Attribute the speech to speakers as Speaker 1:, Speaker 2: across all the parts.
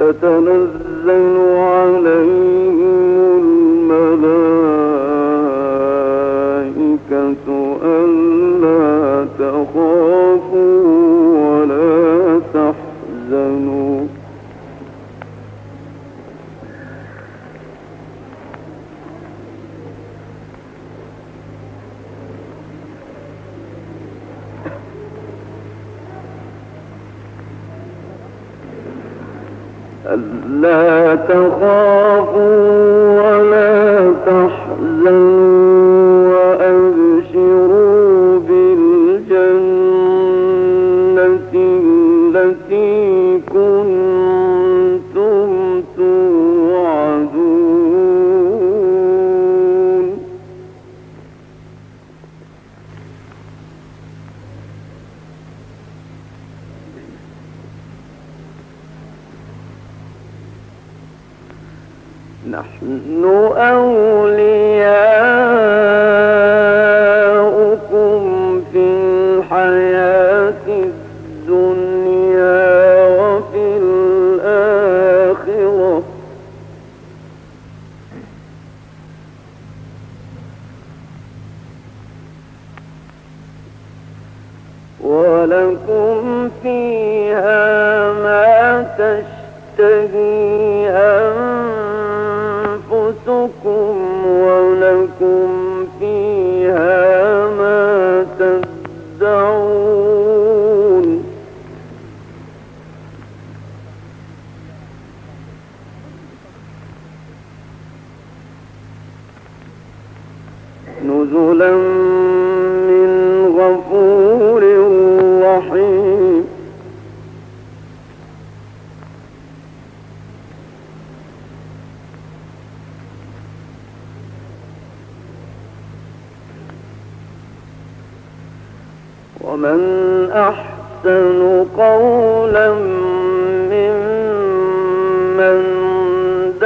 Speaker 1: تتنزل عليهم ألا تخافوا ولا تحزنوا وأبشروا بالجنة التي كنتم تشتهي أنفسكم ولكم فيها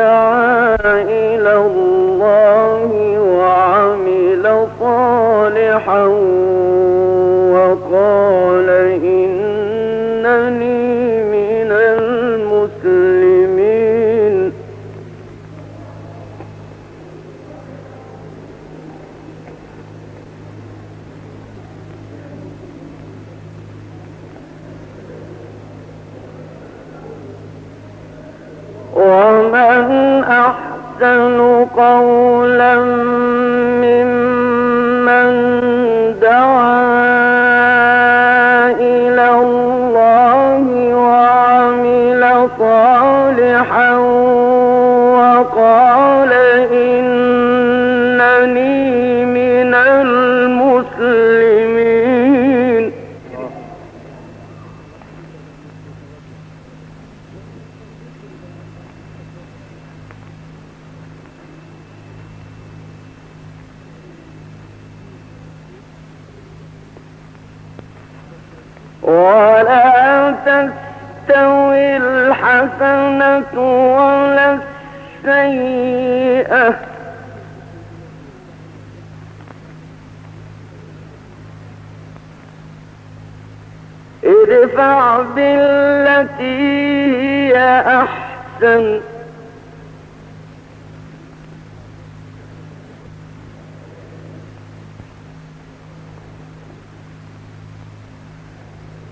Speaker 1: دعا ولا السيئة. ادفع بالتي هي أحسن.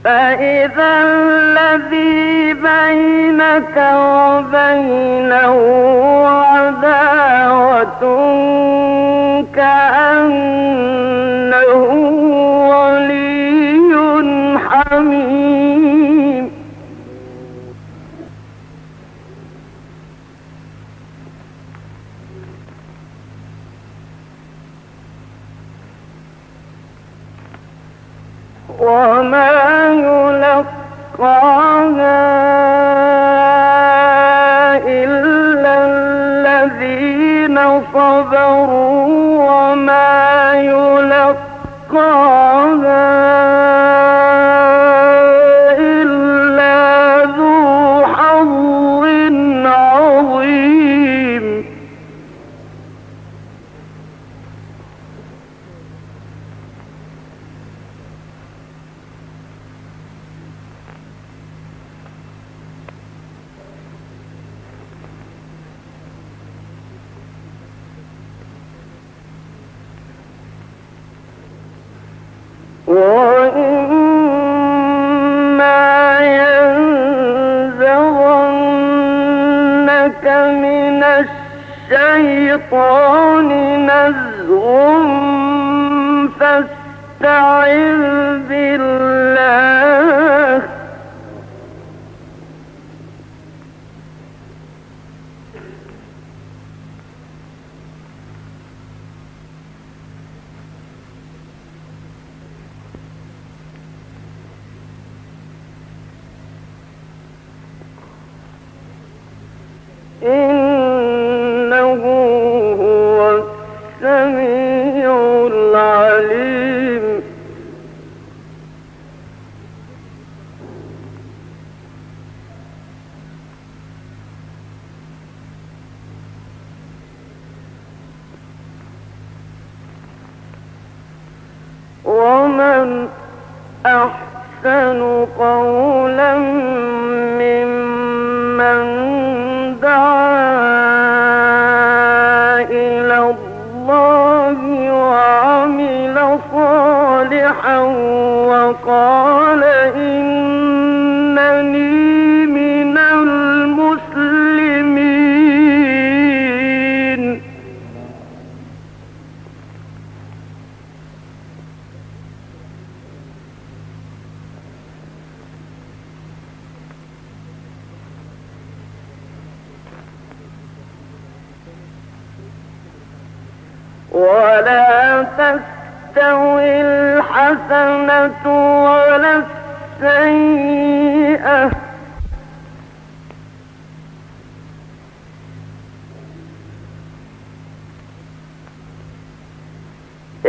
Speaker 1: فإذا الذي بينك وبينه عداوة كأنه وما يلقاها إلا الذين صبروا وما يلقاها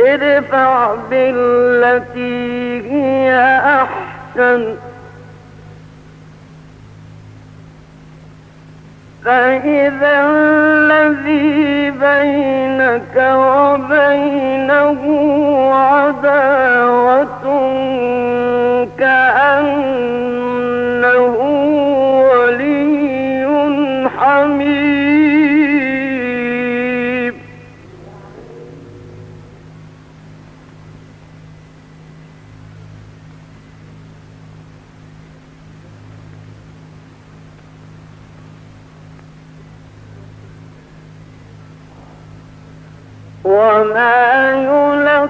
Speaker 1: ادفع بالتي هي أحسن. فإذا الذي بينك وبينه عداوة كأنه وما إلا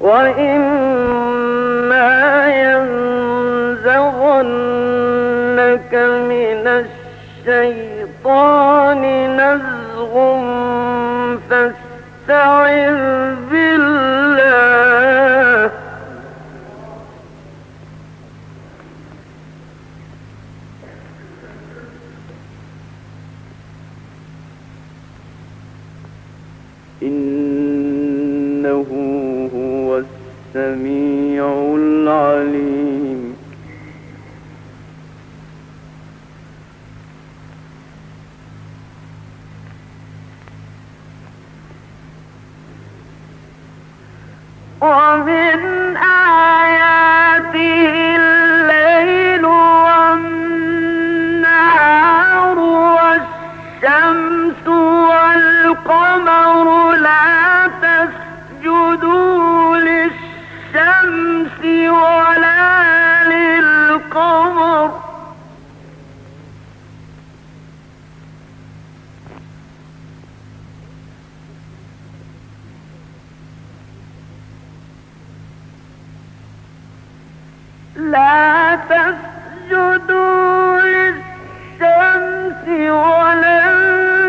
Speaker 1: وإما ينزغنك من الشيطان نزغ فاستعذ ومن لا تسجدوا للشمس ولا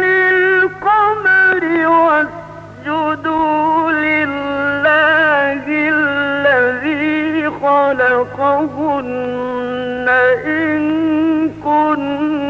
Speaker 1: للقمر واسجدوا لله الذي خلقهن إن كنتم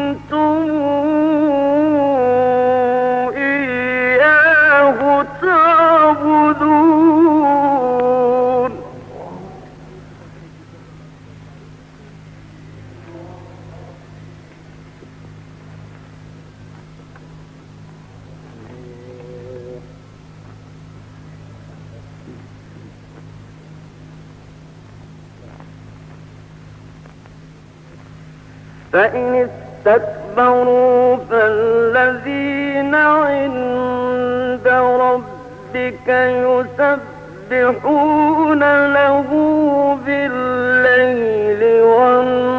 Speaker 1: فإن استكبروا فالذين عند ربك يسبحون له بالليل والنهار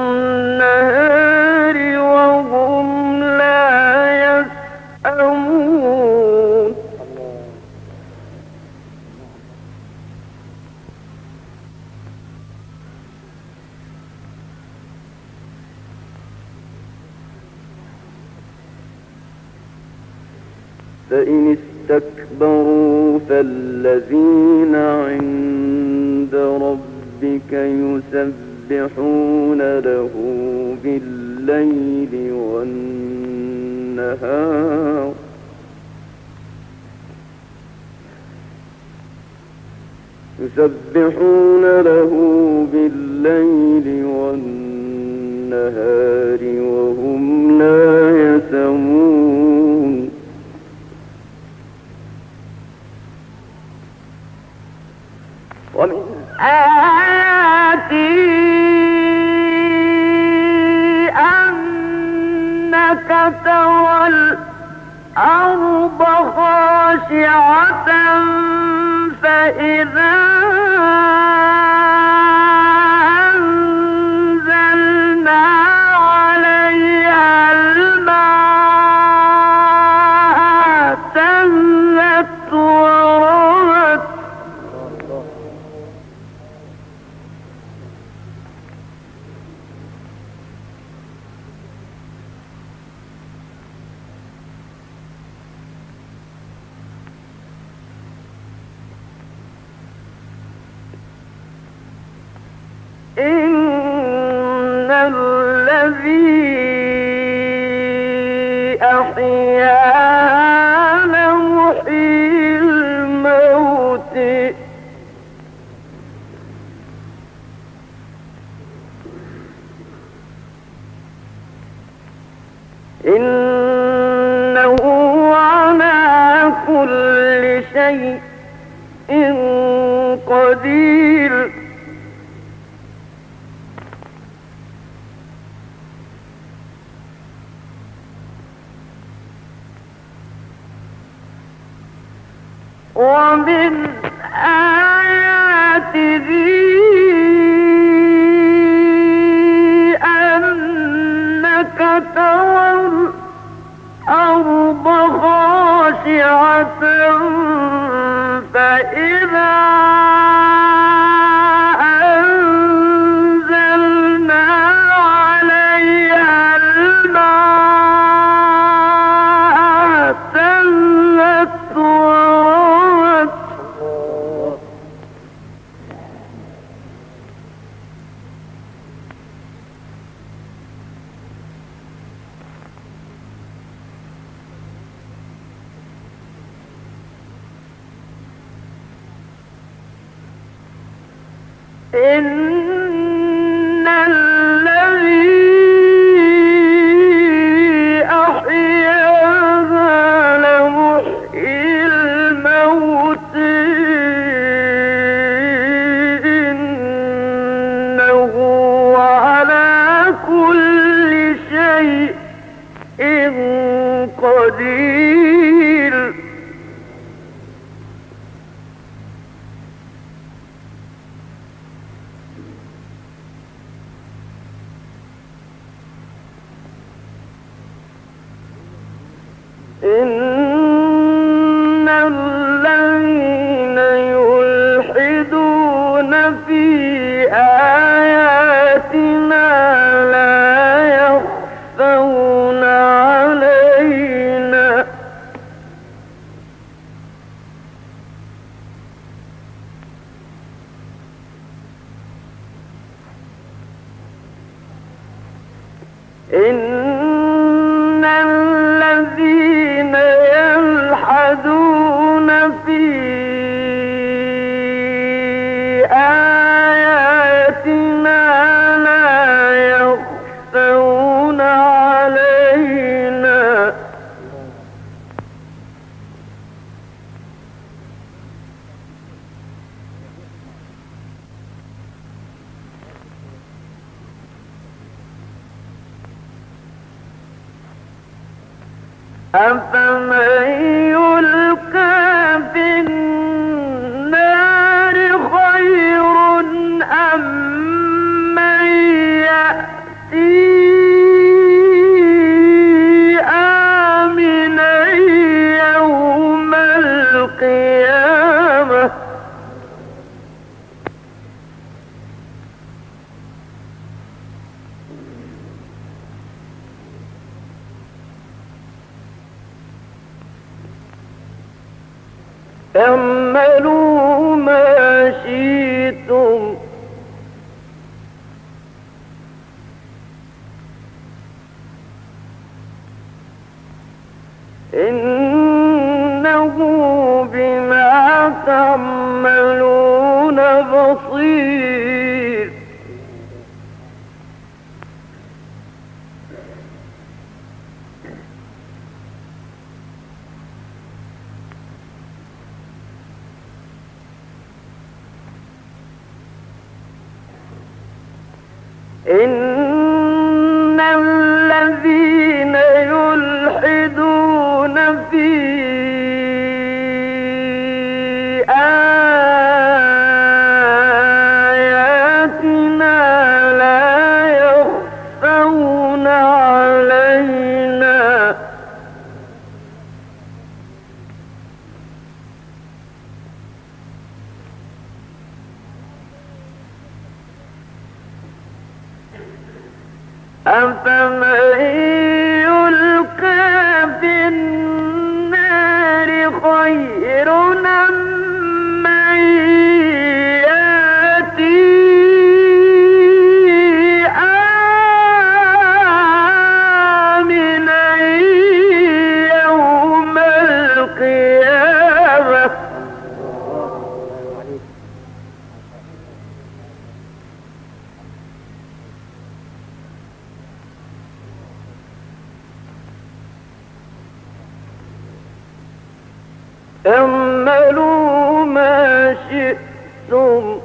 Speaker 1: يسبحون له بالليل والنهار. يسبحون له بالليل والنهار. ومن آياته إن في آياتنا أفمن اعملوا ما شئتم. إنه بما تعملون أفمن يلقى في النار اعملوا ما شئتم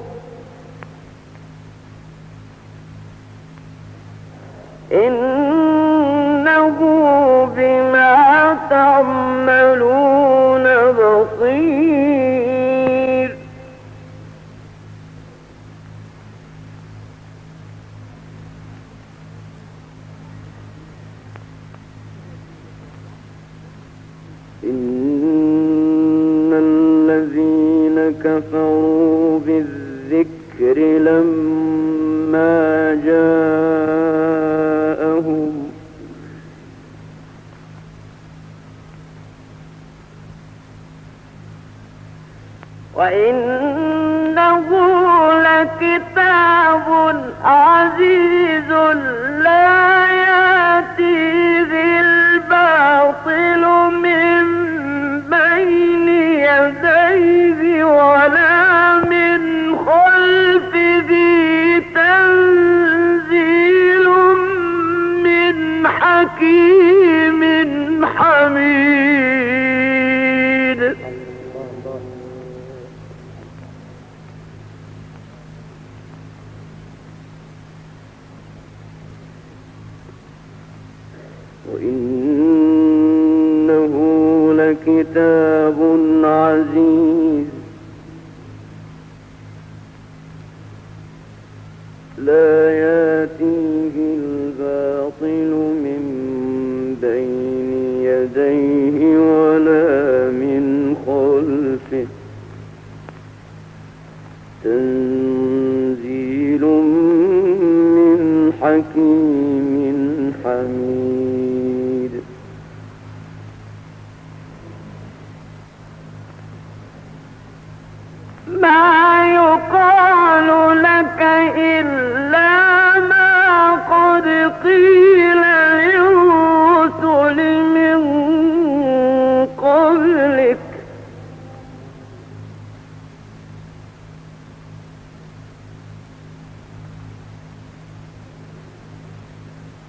Speaker 1: وإنه لكتاب عزيز لا يأتيه الباطل من لا يأتيه الباطل من بين يديه ولا من خلفه. تنزيل من حكيم حميد.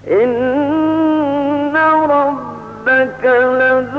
Speaker 1: إن ربك لذو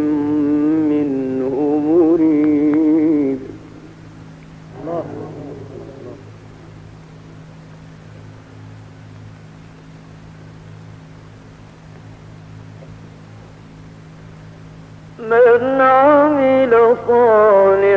Speaker 1: من عمل صالحا